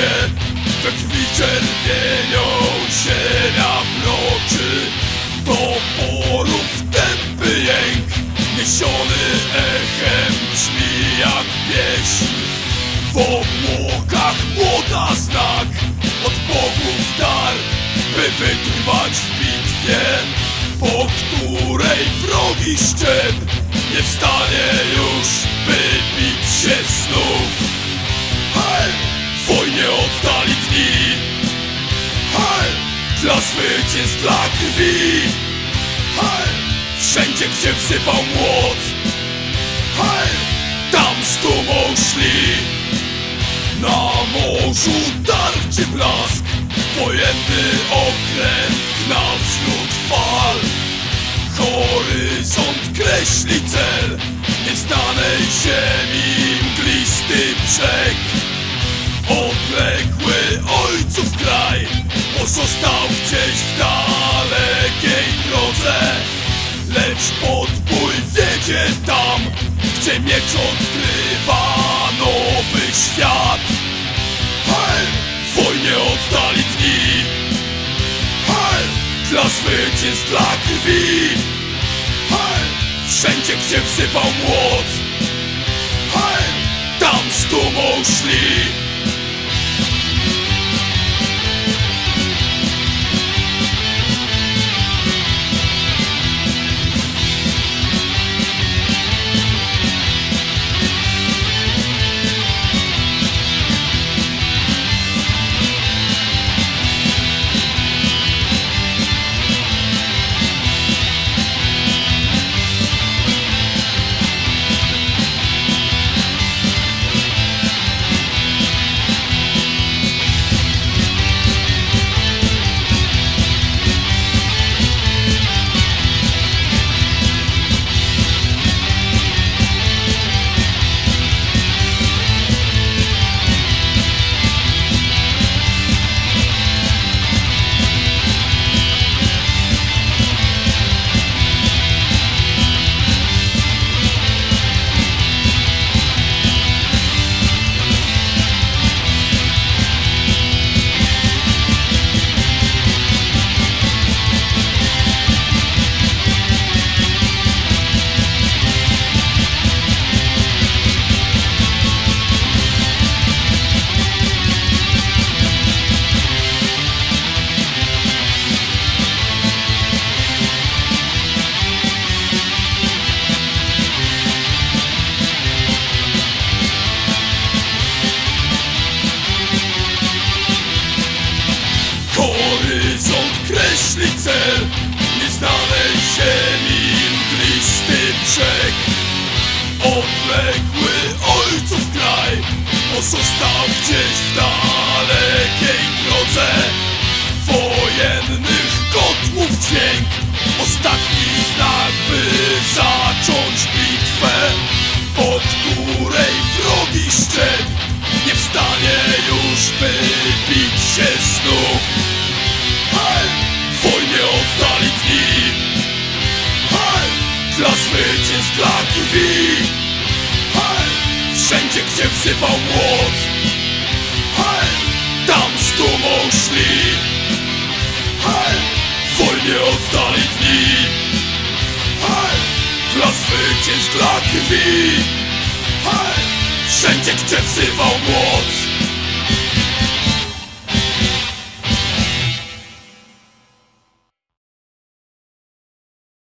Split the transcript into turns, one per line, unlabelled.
się We krwi czerwienią ziemia mroczy Do porów tępy jęk Niesiony echem brzmi jak pieśń. W obłokach młoda znak Od bogów dar By wytrwać w bitwie Po której wrogi szczep Nie wstanie już Hej! Dla krwi! Wszędzie gdzie wzywał młot! Tam z dumą szli Na morzu tarczy blask Wojenny okręt na wśród fal Horyzont kreśli cel Nieznanej ziemi Pozostał gdzieś w dalekiej drodze Lecz podbój wiedzie tam Gdzie miecz odkrywa nowy świat Hej! W wojnie oddali dni Hej! Dla zwycięstw, dla krwi Hej! Wszędzie gdzie wzywał młot Hej! Tam z dumą szli Odległy ojców kraj Pozostał gdzieś w Dla krwi Hej! Wszędzie gdzie wzywał młot! Tam z dumą szli Hej! W wojnie oddali dni dla krwi Hej! Wszędzie gdzie wzywał młot